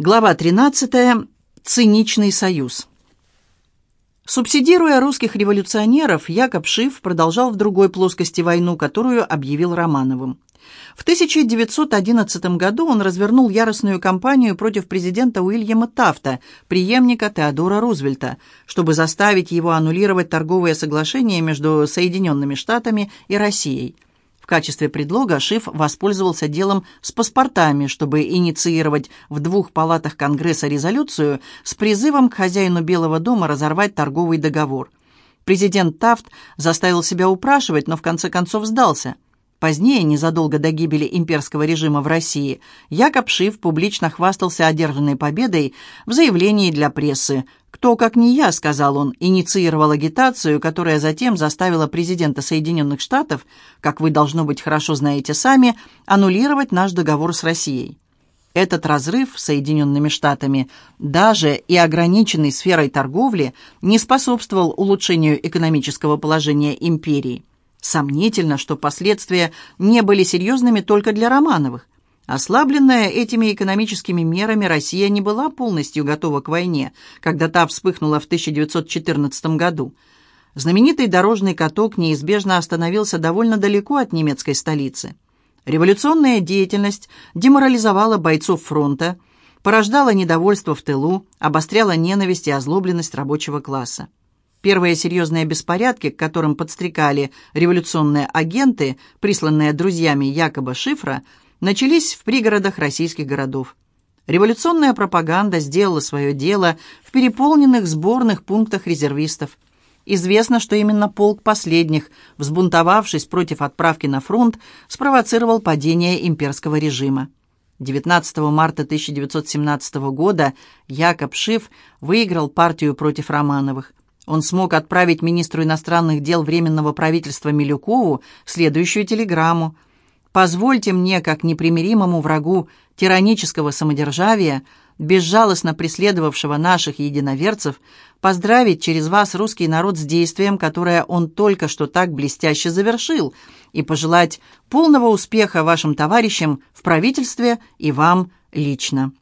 Глава 13. Циничный союз. Субсидируя русских революционеров, Якоб Шиф продолжал в другой плоскости войну, которую объявил Романовым. В 1911 году он развернул яростную кампанию против президента Уильяма Тафта, преемника Теодора Рузвельта, чтобы заставить его аннулировать торговые соглашения между Соединенными Штатами и Россией – качестве предлога Шиф воспользовался делом с паспортами, чтобы инициировать в двух палатах Конгресса резолюцию с призывом к хозяину Белого дома разорвать торговый договор. Президент Тафт заставил себя упрашивать, но в конце концов сдался – Позднее, незадолго до гибели имперского режима в России, Якоб Шиф публично хвастался одержанной победой в заявлении для прессы. «Кто, как не я, — сказал он, — инициировал агитацию, которая затем заставила президента Соединенных Штатов, как вы, должно быть, хорошо знаете сами, аннулировать наш договор с Россией». Этот разрыв с Соединенными Штатами, даже и ограниченный сферой торговли, не способствовал улучшению экономического положения империи. Сомнительно, что последствия не были серьезными только для Романовых. Ослабленная этими экономическими мерами, Россия не была полностью готова к войне, когда та вспыхнула в 1914 году. Знаменитый дорожный каток неизбежно остановился довольно далеко от немецкой столицы. Революционная деятельность деморализовала бойцов фронта, порождала недовольство в тылу, обостряла ненависть и озлобленность рабочего класса. Первые серьезные беспорядки, к которым подстрекали революционные агенты, присланные друзьями якобы Шифра, начались в пригородах российских городов. Революционная пропаганда сделала свое дело в переполненных сборных пунктах резервистов. Известно, что именно полк последних, взбунтовавшись против отправки на фронт, спровоцировал падение имперского режима. 19 марта 1917 года Якоб Шиф выиграл партию против Романовых он смог отправить министру иностранных дел Временного правительства Милюкову следующую телеграмму. «Позвольте мне, как непримиримому врагу тиранического самодержавия, безжалостно преследовавшего наших единоверцев, поздравить через вас русский народ с действием, которое он только что так блестяще завершил, и пожелать полного успеха вашим товарищам в правительстве и вам лично».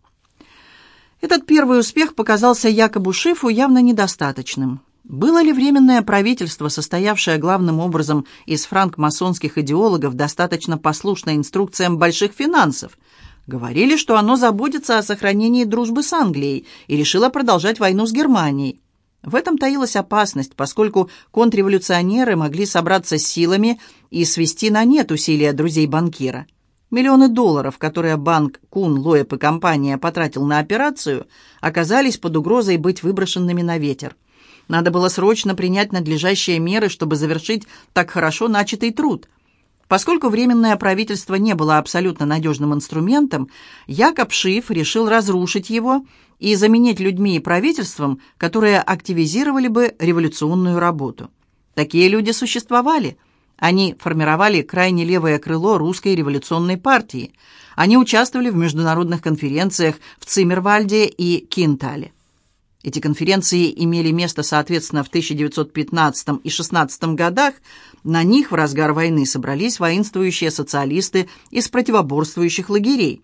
Этот первый успех показался Якобу Шифу явно недостаточным. Было ли Временное правительство, состоявшее главным образом из франкмасонских идеологов, достаточно послушно инструкциям больших финансов? Говорили, что оно заботится о сохранении дружбы с Англией и решило продолжать войну с Германией. В этом таилась опасность, поскольку контрреволюционеры могли собраться силами и свести на нет усилия друзей банкира. Миллионы долларов, которые банк Кун, Лоэп и компания потратил на операцию, оказались под угрозой быть выброшенными на ветер. Надо было срочно принять надлежащие меры, чтобы завершить так хорошо начатый труд. Поскольку Временное правительство не было абсолютно надежным инструментом, Якоб Шиф решил разрушить его и заменить людьми и правительством, которые активизировали бы революционную работу. Такие люди существовали. Они формировали крайне левое крыло русской революционной партии. Они участвовали в международных конференциях в Циммервальде и Кинтале. Эти конференции имели место, соответственно, в 1915 и 16 годах. На них в разгар войны собрались воинствующие социалисты из противоборствующих лагерей.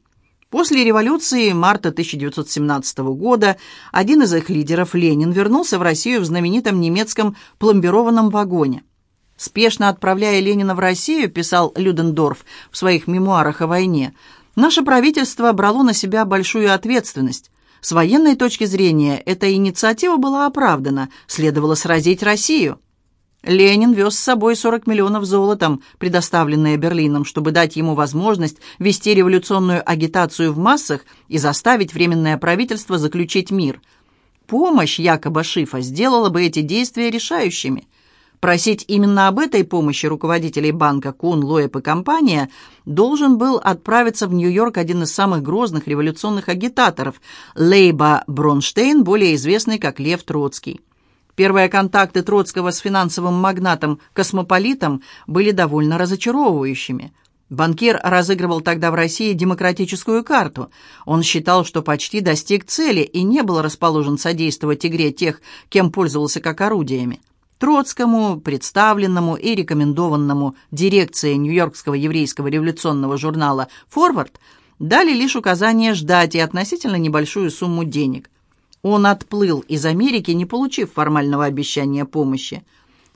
После революции марта 1917 года один из их лидеров, Ленин, вернулся в Россию в знаменитом немецком пломбированном вагоне. Спешно отправляя Ленина в Россию, писал Людендорф в своих мемуарах о войне, наше правительство брало на себя большую ответственность. С военной точки зрения эта инициатива была оправдана, следовало сразить Россию. Ленин вез с собой 40 миллионов золотом, предоставленные Берлином, чтобы дать ему возможность вести революционную агитацию в массах и заставить Временное правительство заключить мир. Помощь якобы Шифа сделала бы эти действия решающими. Просить именно об этой помощи руководителей банка Кун, Лоэп и компания должен был отправиться в Нью-Йорк один из самых грозных революционных агитаторов Лейба Бронштейн, более известный как Лев Троцкий. Первые контакты Троцкого с финансовым магнатом-космополитом были довольно разочаровывающими. Банкир разыгрывал тогда в России демократическую карту. Он считал, что почти достиг цели и не был расположен содействовать игре тех, кем пользовался как орудиями. Троцкому, представленному и рекомендованному дирекцией Нью-Йоркского еврейского революционного журнала «Форвард», дали лишь указание ждать и относительно небольшую сумму денег. Он отплыл из Америки, не получив формального обещания помощи.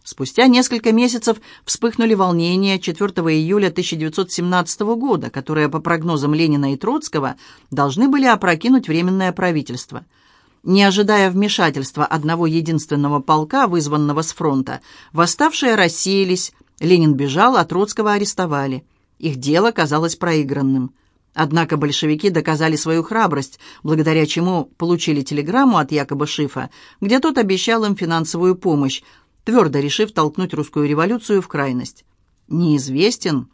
Спустя несколько месяцев вспыхнули волнения 4 июля 1917 года, которые, по прогнозам Ленина и Троцкого, должны были опрокинуть Временное правительство. Не ожидая вмешательства одного единственного полка, вызванного с фронта, восставшие рассеялись, Ленин бежал, а Троцкого арестовали. Их дело казалось проигранным. Однако большевики доказали свою храбрость, благодаря чему получили телеграмму от якобы Шифа, где тот обещал им финансовую помощь, твердо решив толкнуть русскую революцию в крайность. Неизвестен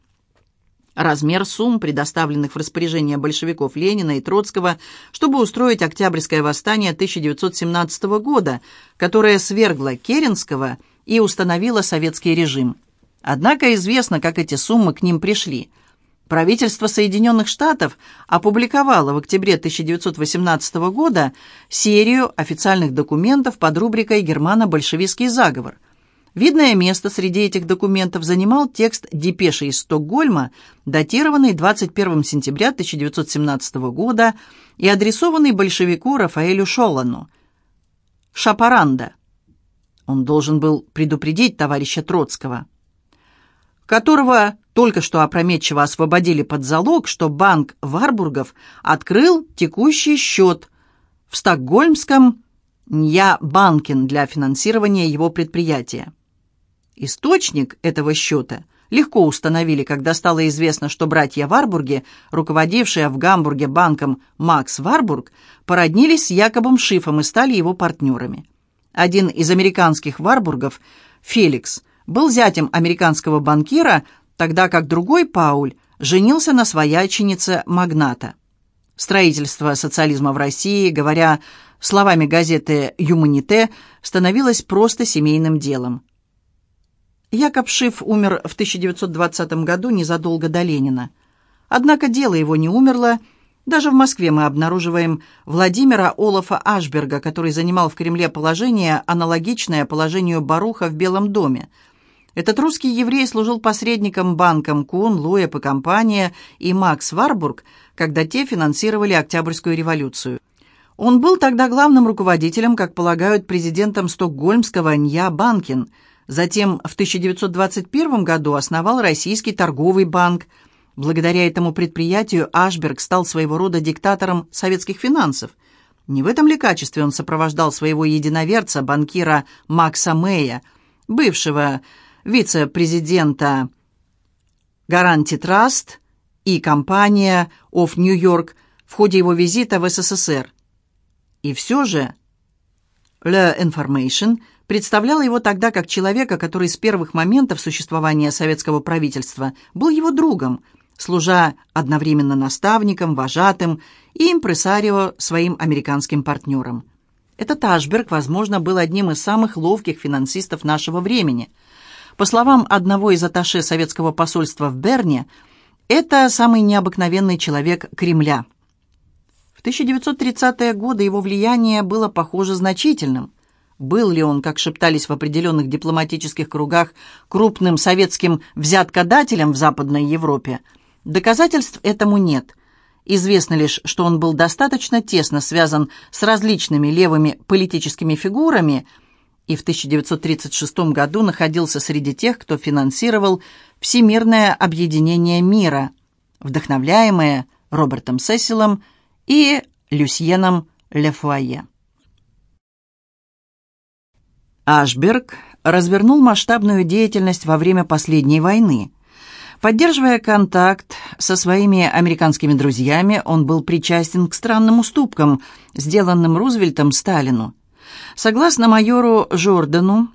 размер сумм, предоставленных в распоряжение большевиков Ленина и Троцкого, чтобы устроить Октябрьское восстание 1917 года, которое свергло Керенского и установило советский режим. Однако известно, как эти суммы к ним пришли. Правительство Соединенных Штатов опубликовало в октябре 1918 года серию официальных документов под рубрикой «Германо-большевистский заговор». Видное место среди этих документов занимал текст депеши из Стокгольма, датированный 21 сентября 1917 года и адресованный большевику Рафаэлю Шолану. «Шапаранда». Он должен был предупредить товарища Троцкого, которого только что опрометчиво освободили под залог, что банк Варбургов открыл текущий счет в стокгольмском Нья Банкин для финансирования его предприятия. Источник этого счета легко установили, когда стало известно, что братья Варбурги, руководившие в Гамбурге банком Макс Варбург, породнились с Якобом Шифом и стали его партнерами. Один из американских Варбургов, Феликс, был зятем американского банкира, тогда как другой, Пауль, женился на свояченице магната. Строительство социализма в России, говоря словами газеты «Юманите», становилось просто семейным делом. Якоб Шиф умер в 1920 году незадолго до Ленина. Однако дело его не умерло. Даже в Москве мы обнаруживаем Владимира Олафа Ашберга, который занимал в Кремле положение, аналогичное положению Баруха в Белом доме. Этот русский еврей служил посредником банкам Кун, Луэп и компания и Макс Варбург, когда те финансировали Октябрьскую революцию. Он был тогда главным руководителем, как полагают, президентом стокгольмского Нья Банкин – Затем в 1921 году основал Российский торговый банк. Благодаря этому предприятию Ашберг стал своего рода диктатором советских финансов. Не в этом ли качестве он сопровождал своего единоверца, банкира Макса Мэя, бывшего вице-президента Гаранти Траст и компания New York в ходе его визита в СССР. И все же Le Information представляла его тогда как человека, который с первых моментов существования советского правительства был его другом, служа одновременно наставником, вожатым и импресарио своим американским партнерам. Этот Ашберг, возможно, был одним из самых ловких финансистов нашего времени. По словам одного из атташе советского посольства в Берне, это самый необыкновенный человек Кремля. В 1930-е годы его влияние было, похоже, значительным – был ли он, как шептались в определенных дипломатических кругах, крупным советским взяткодателем в Западной Европе? Доказательств этому нет. Известно лишь, что он был достаточно тесно связан с различными левыми политическими фигурами и в 1936 году находился среди тех, кто финансировал Всемирное объединение мира, вдохновляемое Робертом Сесилом и Люсьеном Лефуае. Ашберг развернул масштабную деятельность во время последней войны. Поддерживая контакт со своими американскими друзьями, он был причастен к странным уступкам, сделанным Рузвельтом Сталину. Согласно майору Жордану,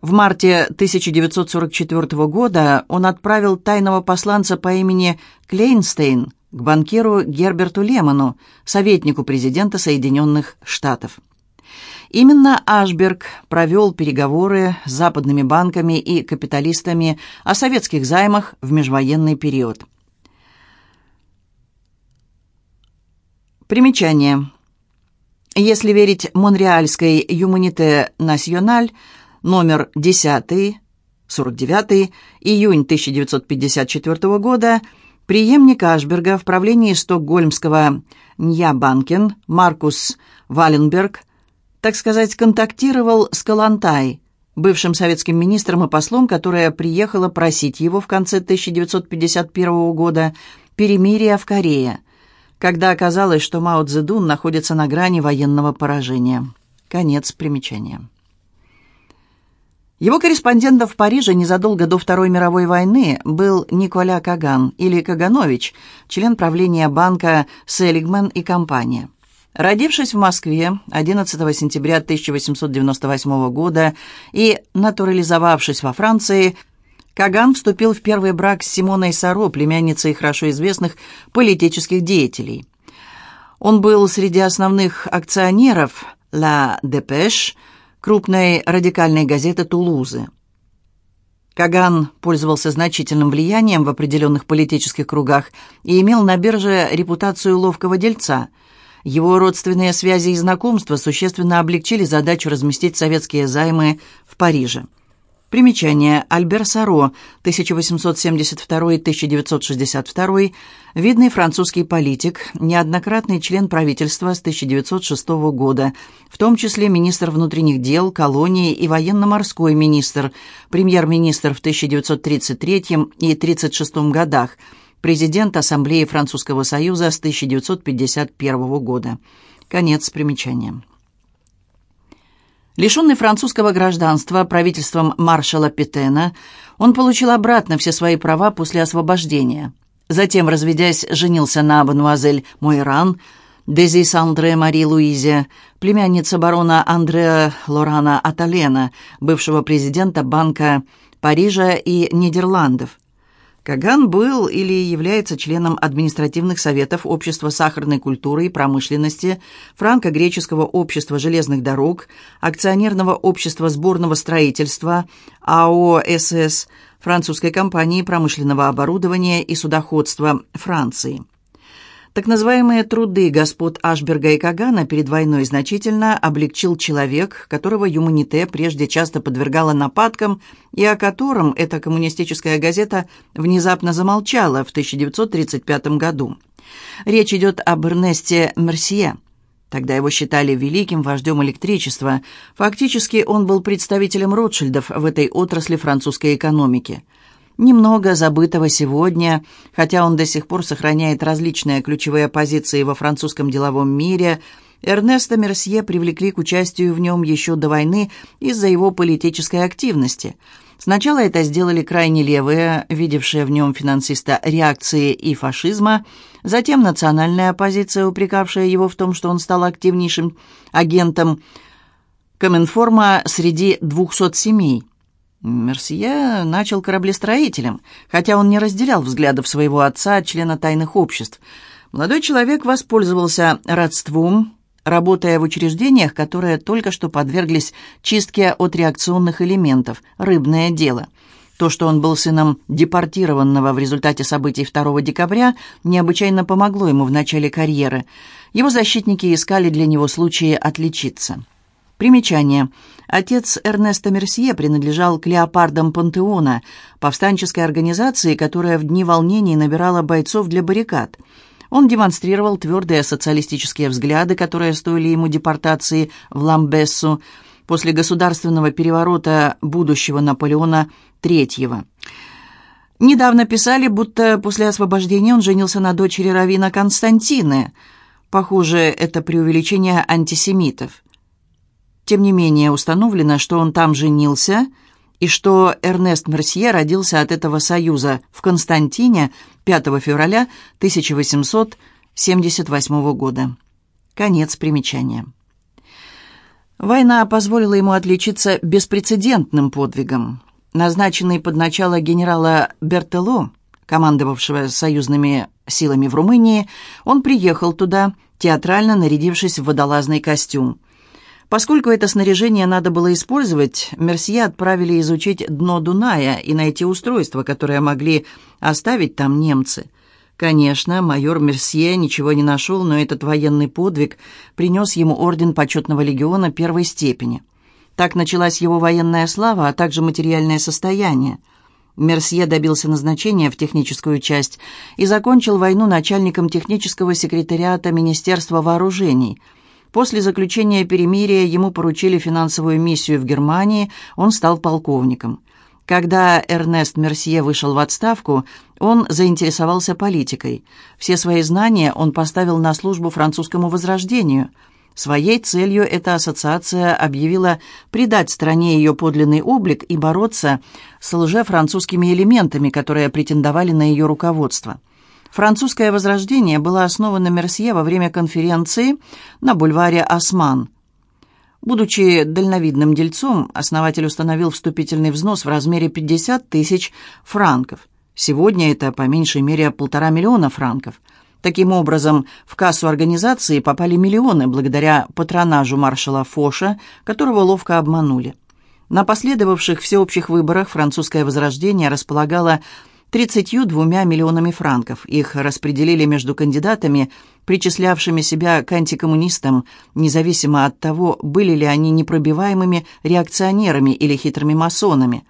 в марте 1944 года он отправил тайного посланца по имени Клейнстейн к банкиру Герберту Лемону, советнику президента Соединенных Штатов. Именно Ашберг провел переговоры с западными банками и капиталистами о советских займах в межвоенный период. Примечание. Если верить Монреальской «Юманите Националь», номер 10, 49, июнь 1954 года, Приемник Ашберга в правлении стокгольмского Ньябанкен Маркус Валенберг, так сказать, контактировал с Калантай, бывшим советским министром и послом, которая приехала просить его в конце 1951 года перемирия в Корее, когда оказалось, что Мао Цзэдун находится на грани военного поражения. Конец примечания. Его корреспондентом в Париже незадолго до Второй мировой войны был Николя Каган, или Каганович, член правления банка «Селигман и компания». Родившись в Москве 11 сентября 1898 года и натурализовавшись во Франции, Каган вступил в первый брак с Симоной Саро, племянницей хорошо известных политических деятелей. Он был среди основных акционеров «Ла Депеш», крупной радикальной газеты «Тулузы». Каган пользовался значительным влиянием в определенных политических кругах и имел на бирже репутацию ловкого дельца. Его родственные связи и знакомства существенно облегчили задачу разместить советские займы в Париже. Примечание. Альбер Саро, 1872-1962, видный французский политик, неоднократный член правительства с 1906 года, в том числе министр внутренних дел, колонии и военно-морской министр, премьер-министр в 1933 и 1936 годах, президент Ассамблеи Французского Союза с 1951 года. Конец примечания. Лишенный французского гражданства правительством маршала Петена, он получил обратно все свои права после освобождения. Затем, разведясь, женился на мадемуазель Мойран, Дезис Андре Мари Луизе, племянница барона Андреа Лорана Аталена, бывшего президента Банка Парижа и Нидерландов. Каган был или является членом административных советов Общества сахарной культуры и промышленности, Франко-греческого общества железных дорог, Акционерного общества сборного строительства, АО «СС», французской компании промышленного оборудования и судоходства Франции. Так называемые труды господ Ашберга и Кагана перед войной значительно облегчил человек, которого Юманите прежде часто подвергала нападкам и о котором эта коммунистическая газета внезапно замолчала в 1935 году. Речь идет об Эрнесте Мерсье. Тогда его считали великим вождем электричества. Фактически он был представителем Ротшильдов в этой отрасли французской экономики – немного забытого сегодня, хотя он до сих пор сохраняет различные ключевые позиции во французском деловом мире, Эрнеста Мерсье привлекли к участию в нем еще до войны из-за его политической активности. Сначала это сделали крайне левые, видевшие в нем финансиста реакции и фашизма, затем национальная оппозиция, упрекавшая его в том, что он стал активнейшим агентом. Коминформа среди 200 семей – Мерсье начал кораблестроителем, хотя он не разделял взглядов своего отца, члена тайных обществ. Молодой человек воспользовался родством, работая в учреждениях, которые только что подверглись чистке от реакционных элементов, рыбное дело. То, что он был сыном депортированного в результате событий 2 декабря, необычайно помогло ему в начале карьеры. Его защитники искали для него случаи отличиться. Примечание. Отец Эрнеста Мерсье принадлежал к леопардам Пантеона, повстанческой организации, которая в дни волнений набирала бойцов для баррикад. Он демонстрировал твердые социалистические взгляды, которые стоили ему депортации в Ламбессу после государственного переворота будущего Наполеона III. Недавно писали, будто после освобождения он женился на дочери Равина Константины. Похоже, это преувеличение антисемитов. Тем не менее, установлено, что он там женился и что Эрнест Мерсье родился от этого союза в Константине 5 февраля 1878 года. Конец примечания. Война позволила ему отличиться беспрецедентным подвигом. Назначенный под начало генерала Бертело, командовавшего союзными силами в Румынии, он приехал туда, театрально нарядившись в водолазный костюм. Поскольку это снаряжение надо было использовать, Мерсье отправили изучить дно Дуная и найти устройства, которые могли оставить там немцы. Конечно, майор Мерсье ничего не нашел, но этот военный подвиг принес ему орден почетного легиона первой степени. Так началась его военная слава, а также материальное состояние. Мерсье добился назначения в техническую часть и закончил войну начальником технического секретариата Министерства вооружений. После заключения перемирия ему поручили финансовую миссию в Германии, он стал полковником. Когда Эрнест Мерсье вышел в отставку, он заинтересовался политикой. Все свои знания он поставил на службу французскому возрождению – Своей целью эта ассоциация объявила придать стране ее подлинный облик и бороться с лжефранцузскими элементами, которые претендовали на ее руководство. Французское возрождение было основано Мерсье во время конференции на бульваре Осман. Будучи дальновидным дельцом, основатель установил вступительный взнос в размере 50 тысяч франков. Сегодня это по меньшей мере полтора миллиона франков – Таким образом, в кассу организации попали миллионы благодаря патронажу маршала Фоша, которого ловко обманули. На последовавших всеобщих выборах французское возрождение располагало 32 миллионами франков. Их распределили между кандидатами, причислявшими себя к антикоммунистам, независимо от того, были ли они непробиваемыми реакционерами или хитрыми масонами.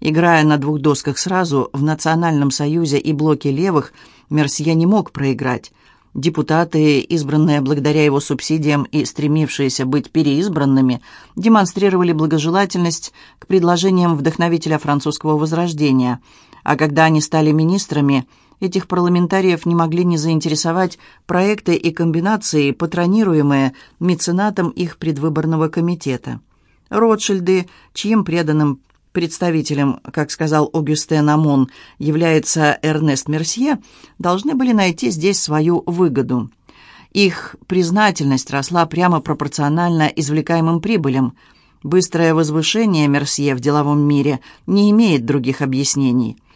Играя на двух досках сразу, в Национальном союзе и блоке левых – Мерсье не мог проиграть. Депутаты, избранные благодаря его субсидиям и стремившиеся быть переизбранными, демонстрировали благожелательность к предложениям вдохновителя французского возрождения. А когда они стали министрами, этих парламентариев не могли не заинтересовать проекты и комбинации, патронируемые меценатом их предвыборного комитета. Ротшильды, чьим преданным представителем, как сказал Огюстен Амон, является Эрнест Мерсье, должны были найти здесь свою выгоду. Их признательность росла прямо пропорционально извлекаемым прибылям. Быстрое возвышение Мерсье в деловом мире не имеет других объяснений –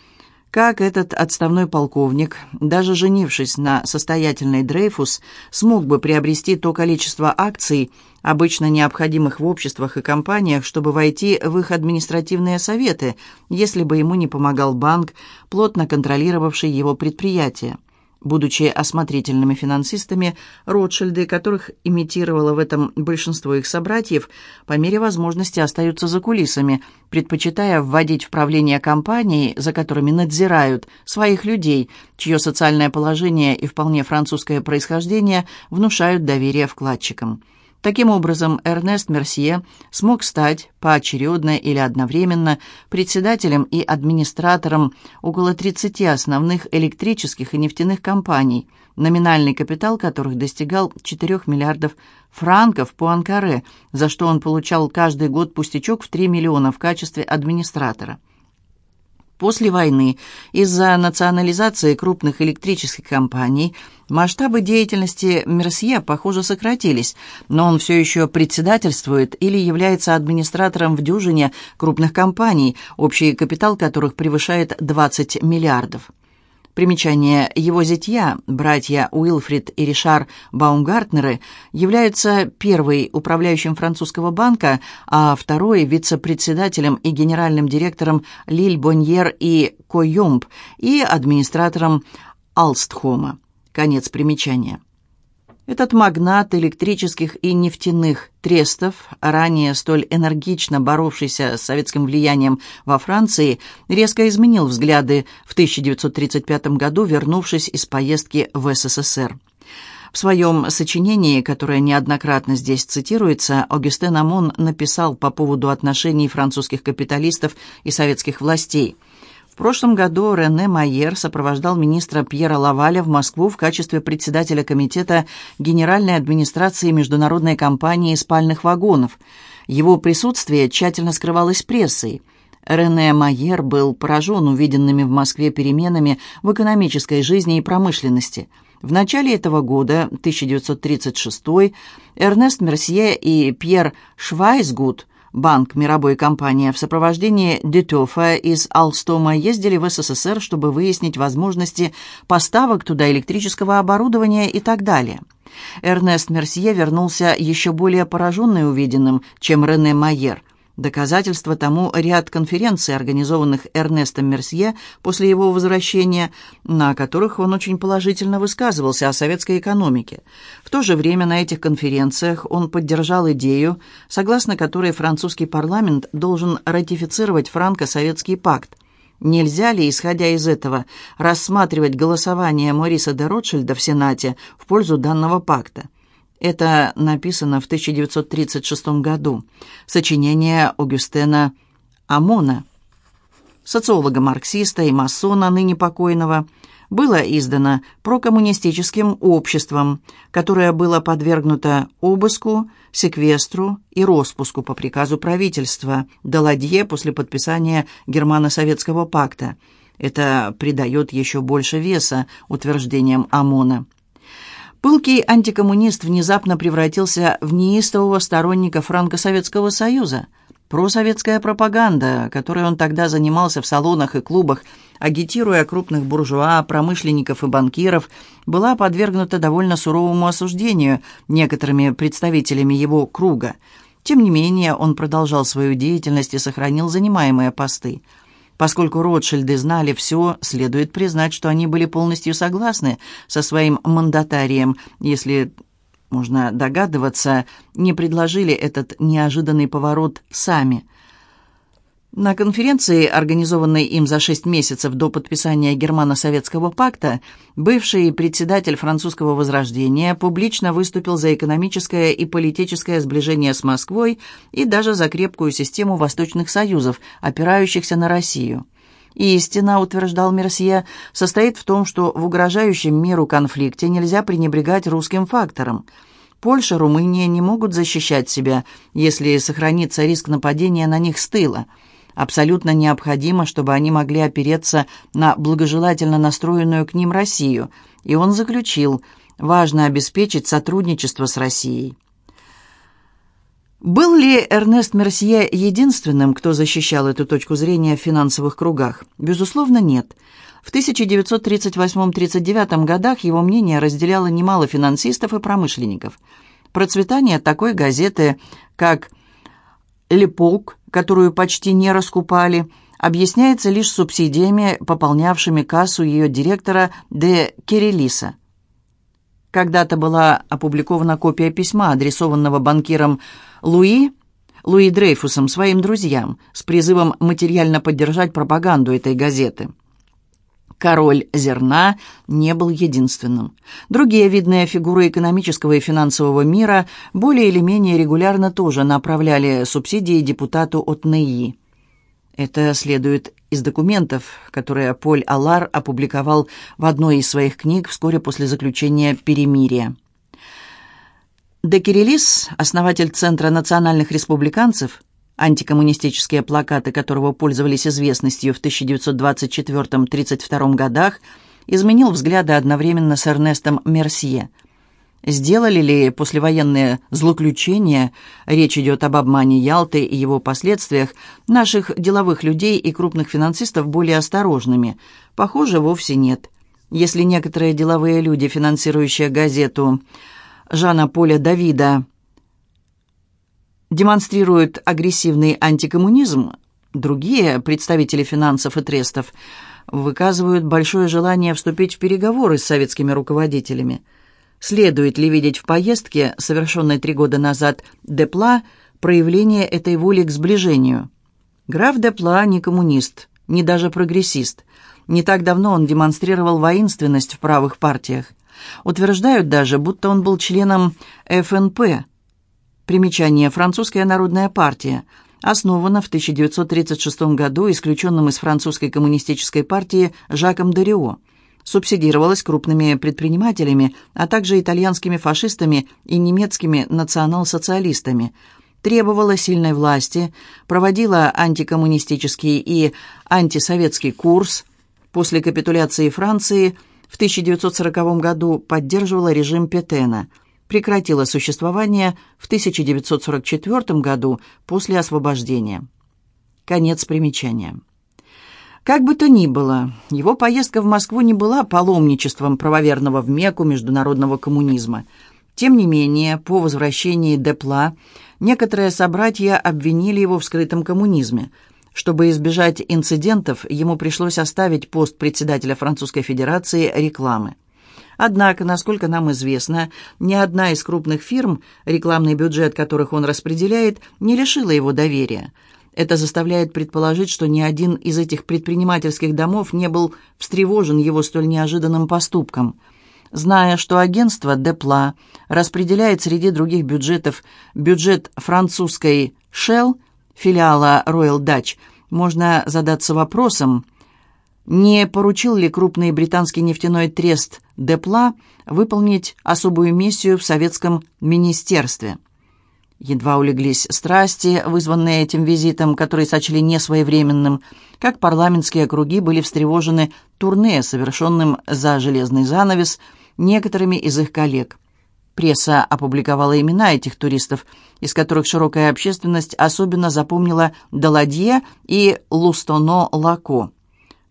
как этот отставной полковник, даже женившись на состоятельной Дрейфус, смог бы приобрести то количество акций, обычно необходимых в обществах и компаниях, чтобы войти в их административные советы, если бы ему не помогал банк, плотно контролировавший его предприятие? Будучи осмотрительными финансистами, Ротшильды, которых имитировало в этом большинство их собратьев, по мере возможности остаются за кулисами, предпочитая вводить в правление компаний, за которыми надзирают, своих людей, чье социальное положение и вполне французское происхождение внушают доверие вкладчикам. Таким образом, Эрнест Мерсье смог стать поочередно или одновременно председателем и администратором около 30 основных электрических и нефтяных компаний, номинальный капитал которых достигал 4 миллиардов франков по Анкаре, за что он получал каждый год пустячок в 3 миллиона в качестве администратора. После войны из-за национализации крупных электрических компаний масштабы деятельности Мерсье, похоже, сократились, но он все еще председательствует или является администратором в дюжине крупных компаний, общий капитал которых превышает 20 миллиардов. Примечание его зятья, братья Уилфрид и Ришар Баумгартнеры, являются первый управляющим французского банка, а второй вице-председателем и генеральным директором Лиль Боньер и Койомб и администратором Алстхома. Конец примечания. Этот магнат электрических и нефтяных трестов, ранее столь энергично боровшийся с советским влиянием во Франции, резко изменил взгляды в 1935 году, вернувшись из поездки в СССР. В своем сочинении, которое неоднократно здесь цитируется, Огюстен Амон написал по поводу отношений французских капиталистов и советских властей – в прошлом году Рене Майер сопровождал министра Пьера Лаваля в Москву в качестве председателя комитета Генеральной администрации международной компании спальных вагонов. Его присутствие тщательно скрывалось прессой. Рене Майер был поражен увиденными в Москве переменами в экономической жизни и промышленности. В начале этого года, 1936 Эрнест Мерсье и Пьер Швайсгуд – Банк мировой компании в сопровождении Детофа из Алстома ездили в СССР, чтобы выяснить возможности поставок туда электрического оборудования и так далее. Эрнест Мерсье вернулся еще более пораженный увиденным, чем Рене Майер – Доказательство тому ряд конференций, организованных Эрнестом Мерсье после его возвращения, на которых он очень положительно высказывался о советской экономике. В то же время на этих конференциях он поддержал идею, согласно которой французский парламент должен ратифицировать франко-советский пакт. Нельзя ли, исходя из этого, рассматривать голосование Мориса де Ротшильда в Сенате в пользу данного пакта? Это написано в 1936 году. Сочинение Огюстена Амона, социолога-марксиста и масона, ныне покойного, было издано прокоммунистическим обществом, которое было подвергнуто обыску, секвестру и распуску по приказу правительства Даладье после подписания Германо-Советского пакта. Это придает еще больше веса утверждениям ОМОНа. Пылкий антикоммунист внезапно превратился в неистового сторонника Франко-Советского Союза. Просоветская пропаганда, которой он тогда занимался в салонах и клубах, агитируя крупных буржуа, промышленников и банкиров, была подвергнута довольно суровому осуждению некоторыми представителями его круга. Тем не менее, он продолжал свою деятельность и сохранил занимаемые посты – Поскольку Ротшильды знали все, следует признать, что они были полностью согласны со своим мандатарием, если можно догадываться, не предложили этот неожиданный поворот сами. На конференции, организованной им за шесть месяцев до подписания Германо-Советского пакта, бывший председатель французского возрождения публично выступил за экономическое и политическое сближение с Москвой и даже за крепкую систему восточных союзов, опирающихся на Россию. Истина, утверждал Мерсье, состоит в том, что в угрожающем миру конфликте нельзя пренебрегать русским фактором. Польша, Румыния не могут защищать себя, если сохранится риск нападения на них с тыла – Абсолютно необходимо, чтобы они могли опереться на благожелательно настроенную к ним Россию, и он заключил, важно обеспечить сотрудничество с Россией. Был ли Эрнест Мерсье единственным, кто защищал эту точку зрения в финансовых кругах? Безусловно, нет. В 1938-39 годах его мнение разделяло немало финансистов и промышленников. Процветание такой газеты, как «Лепок», которую почти не раскупали, объясняется лишь субсидиями, пополнявшими кассу ее директора Де Керелиса. Когда-то была опубликована копия письма, адресованного банкиром Луи, Луи Дрейфусом своим друзьям, с призывом материально поддержать пропаганду этой газеты. Король зерна не был единственным. Другие видные фигуры экономического и финансового мира более или менее регулярно тоже направляли субсидии депутату от НИИ. Это следует из документов, которые Поль Аллар опубликовал в одной из своих книг вскоре после заключения перемирия. Декерелис, основатель Центра национальных республиканцев, антикоммунистические плакаты которого пользовались известностью в 1924-32 годах, изменил взгляды одновременно с Эрнестом Мерсье. Сделали ли послевоенные злоключения, речь идет об обмане Ялты и его последствиях, наших деловых людей и крупных финансистов более осторожными? Похоже, вовсе нет. Если некоторые деловые люди, финансирующие газету Жана Поля Давида, демонстрируют агрессивный антикоммунизм, другие представители финансов и трестов выказывают большое желание вступить в переговоры с советскими руководителями. Следует ли видеть в поездке, совершенной три года назад, Депла, проявление этой воли к сближению? Граф Депла не коммунист, не даже прогрессист. Не так давно он демонстрировал воинственность в правых партиях. Утверждают даже, будто он был членом ФНП – Примечание. Французская народная партия. Основана в 1936 году исключенным из французской коммунистической партии Жаком Дорио. Субсидировалась крупными предпринимателями, а также итальянскими фашистами и немецкими национал-социалистами. Требовала сильной власти, проводила антикоммунистический и антисоветский курс. После капитуляции Франции в 1940 году поддерживала режим Петена – прекратила существование в 1944 году после освобождения. Конец примечания. Как бы то ни было, его поездка в Москву не была паломничеством правоверного в Мекку международного коммунизма. Тем не менее, по возвращении Депла некоторые собратья обвинили его в скрытом коммунизме. Чтобы избежать инцидентов, ему пришлось оставить пост председателя Французской Федерации рекламы. Однако, насколько нам известно, ни одна из крупных фирм, рекламный бюджет которых он распределяет, не лишила его доверия. Это заставляет предположить, что ни один из этих предпринимательских домов не был встревожен его столь неожиданным поступком. Зная, что агентство Депла распределяет среди других бюджетов бюджет французской Shell, филиала Royal Dutch, можно задаться вопросом, не поручил ли крупный британский нефтяной трест Депла выполнить особую миссию в советском министерстве. Едва улеглись страсти, вызванные этим визитом, который сочли несвоевременным, как парламентские круги были встревожены турне, совершенным за железный занавес некоторыми из их коллег. Пресса опубликовала имена этих туристов, из которых широкая общественность особенно запомнила Даладье и Лустоно Лако.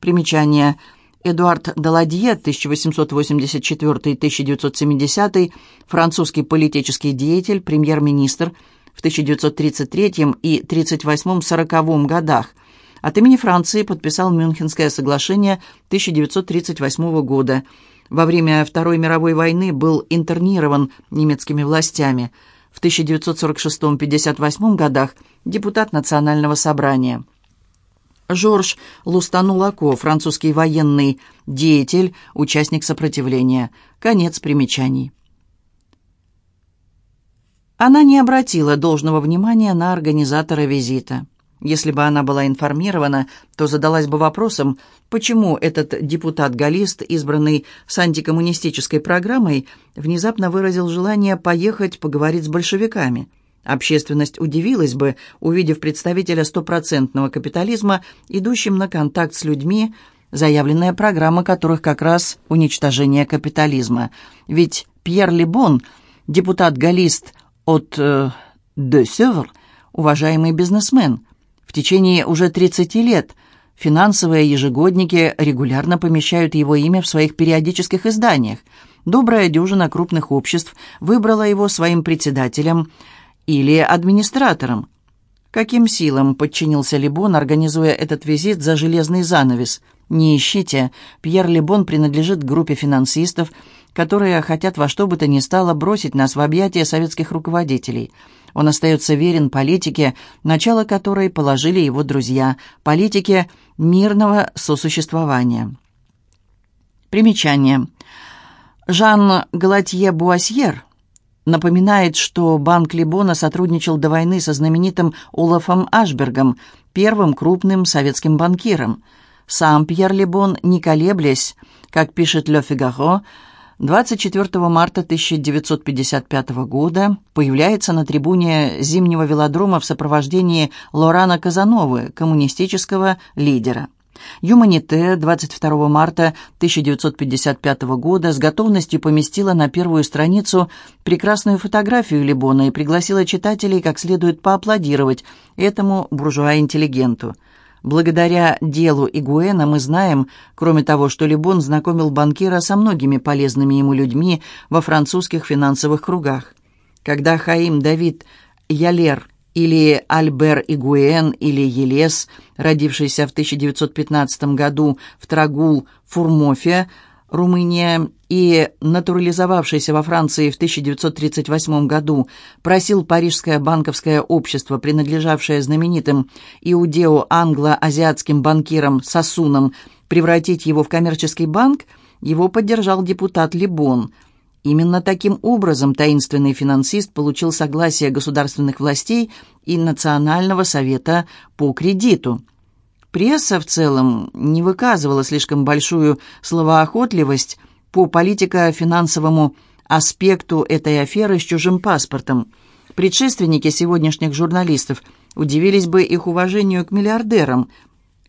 Примечание. Эдуард Даладье, 1884-1970, французский политический деятель, премьер-министр в 1933 и 1938-1940 годах. От имени Франции подписал Мюнхенское соглашение 1938 года. Во время Второй мировой войны был интернирован немецкими властями. В 1946-1958 годах депутат Национального собрания. Жорж Лустанулако, французский военный деятель, участник сопротивления. Конец примечаний. Она не обратила должного внимания на организатора визита. Если бы она была информирована, то задалась бы вопросом, почему этот депутат-галлист, избранный с антикоммунистической программой, внезапно выразил желание поехать поговорить с большевиками – Общественность удивилась бы, увидев представителя стопроцентного капитализма, идущим на контакт с людьми, заявленная программа которых как раз уничтожение капитализма. Ведь Пьер Лебон, депутат-галлист от э, «Де Севр», уважаемый бизнесмен, в течение уже 30 лет финансовые ежегодники регулярно помещают его имя в своих периодических изданиях. Добрая дюжина крупных обществ выбрала его своим председателем – или администратором. Каким силам подчинился Лебон, организуя этот визит за железный занавес? Не ищите. Пьер Лебон принадлежит группе финансистов, которые хотят во что бы то ни стало бросить нас в объятия советских руководителей. Он остается верен политике, начало которой положили его друзья, политике мирного сосуществования. Примечание. Жан Галатье Буасьер – напоминает, что Банк Либона сотрудничал до войны со знаменитым Олафом Ашбергом, первым крупным советским банкиром. Сам Пьер Либон, не колеблясь, как пишет Ле Фигаро, 24 марта 1955 года появляется на трибуне зимнего велодрома в сопровождении Лорана Казановы, коммунистического лидера. Юманите 22 марта 1955 года с готовностью поместила на первую страницу прекрасную фотографию Либона и пригласила читателей как следует поаплодировать этому буржуа-интеллигенту. Благодаря делу Игуэна мы знаем, кроме того, что Либон знакомил банкира со многими полезными ему людьми во французских финансовых кругах. Когда Хаим Давид Ялер или Альбер Игуэн, или Елес, родившийся в 1915 году в Трагул, Фурмофе, Румыния, и натурализовавшийся во Франции в 1938 году, просил Парижское банковское общество, принадлежавшее знаменитым иудео-англо-азиатским банкирам Сосунам, превратить его в коммерческий банк, его поддержал депутат Либон – Именно таким образом таинственный финансист получил согласие государственных властей и Национального совета по кредиту. Пресса в целом не выказывала слишком большую словоохотливость по политико-финансовому аспекту этой аферы с чужим паспортом. Предшественники сегодняшних журналистов удивились бы их уважению к миллиардерам.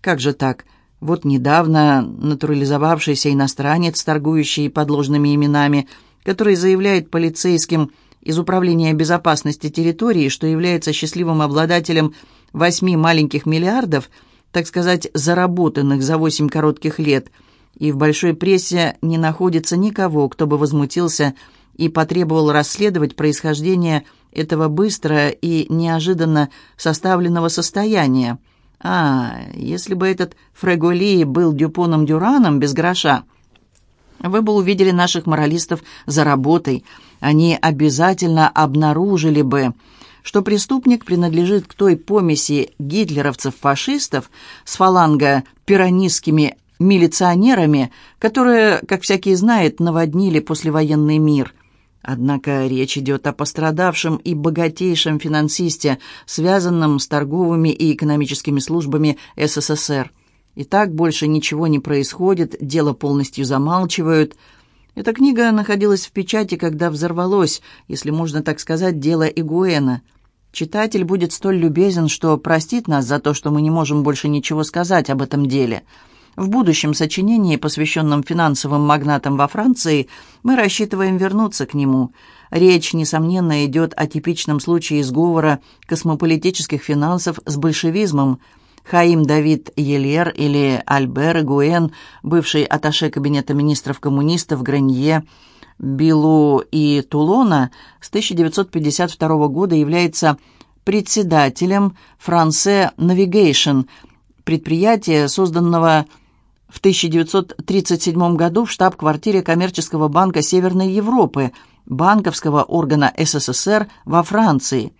Как же так? Вот недавно натурализовавшийся иностранец, торгующий подложными именами – который заявляет полицейским из Управления безопасности территории, что является счастливым обладателем восьми маленьких миллиардов, так сказать, заработанных за восемь коротких лет, и в большой прессе не находится никого, кто бы возмутился и потребовал расследовать происхождение этого быстро и неожиданно составленного состояния. А, если бы этот Фреголи был Дюпоном Дюраном без гроша, вы бы увидели наших моралистов за работой. Они обязательно обнаружили бы, что преступник принадлежит к той помеси гитлеровцев-фашистов с фаланго-пиранистскими милиционерами, которые, как всякий знает, наводнили послевоенный мир. Однако речь идет о пострадавшем и богатейшем финансисте, связанном с торговыми и экономическими службами СССР. И так больше ничего не происходит, дело полностью замалчивают. Эта книга находилась в печати, когда взорвалось, если можно так сказать, дело Игуэна. Читатель будет столь любезен, что простит нас за то, что мы не можем больше ничего сказать об этом деле – в будущем сочинении, посвященном финансовым магнатам во Франции, мы рассчитываем вернуться к нему. Речь, несомненно, идет о типичном случае сговора космополитических финансов с большевизмом. Хаим Давид Елер или Альбер Гуэн, бывший атташе Кабинета министров коммунистов Гранье, Билу и Тулона, с 1952 года является председателем «Франсе Navigation», предприятия, созданного в 1937 году в штаб-квартире коммерческого банка Северной Европы, банковского органа СССР во Франции.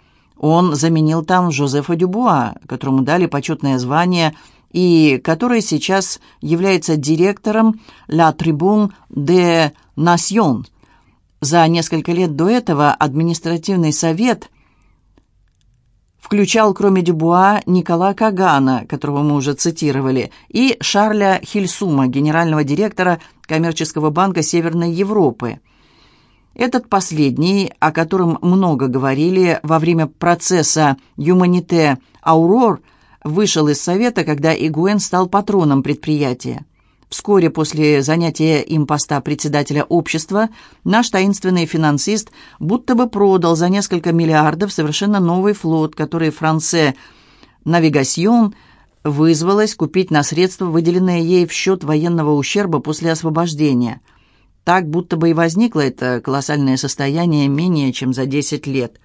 Он заменил там Жозефа Дюбуа, которому дали почетное звание и который сейчас является директором «La Tribune de Nation». За несколько лет до этого административный совет включал, кроме Дюбуа, Никола Кагана, которого мы уже цитировали, и Шарля Хильсума, генерального директора коммерческого банка Северной Европы. Этот последний, о котором много говорили во время процесса «Юманите Аурор», вышел из Совета, когда Игуэн стал патроном предприятия. Вскоре после занятия им поста председателя общества наш таинственный финансист будто бы продал за несколько миллиардов совершенно новый флот, который Франце Навигасьон вызвалась купить на средства, выделенные ей в счет военного ущерба после освобождения. Так будто бы и возникло это колоссальное состояние менее чем за 10 лет.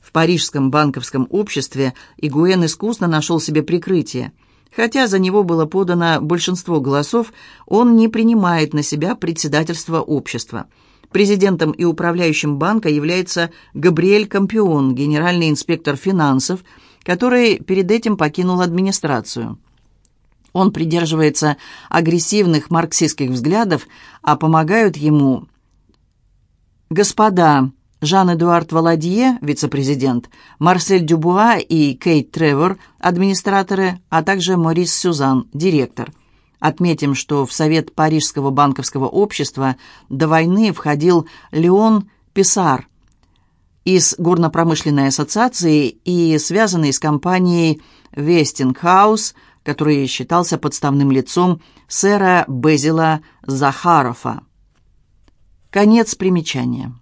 В парижском банковском обществе Игуэн искусно нашел себе прикрытие – Хотя за него было подано большинство голосов, он не принимает на себя председательство общества. Президентом и управляющим банка является Габриэль Кампион, генеральный инспектор финансов, который перед этим покинул администрацию. Он придерживается агрессивных марксистских взглядов, а помогают ему господа Жан-Эдуард Валадье, вице-президент, Марсель Дюбуа и Кейт Тревор, администраторы, а также Морис Сюзан, директор. Отметим, что в Совет Парижского банковского общества до войны входил Леон Писар из Горно-промышленной ассоциации и связанный с компанией Westinghouse, который считался подставным лицом сэра Безила Захарова. Конец примечания.